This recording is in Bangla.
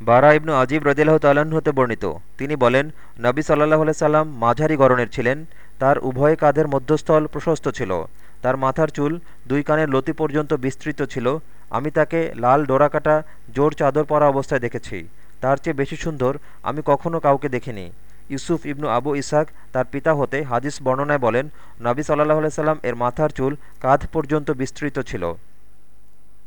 বারা ইবনু আজিব রদিল্লাহ তাল্লাহ্ন হতে বর্ণিত। তিনি বলেন, নবী সাল্লাহ সাল্লাম মাঝারি গরনের ছিলেন, তার উভয় কাঁধের মধ্যস্থল প্রশস্ত ছিল, তার মাথার চুল দুই কানের লতি পর্যন্ত বিস্তৃত ছিল, আমি তাকে লাল ডোরাকাটা জোর চাদর পরা অবস্থায় দেখেছি, তার চেয়ে বেশি সুন্দর আমি কখনও কাউকে দেখিনি। ইউসুফ ইবনু আবু ইসাক তার পিতা হতে হাদিস বর্ণনায় বলেন, নবী সাল্লাহ সাল্লাম এর মাথার চুল কাঁধ পর্যন্ত বিস্তৃত ছিল।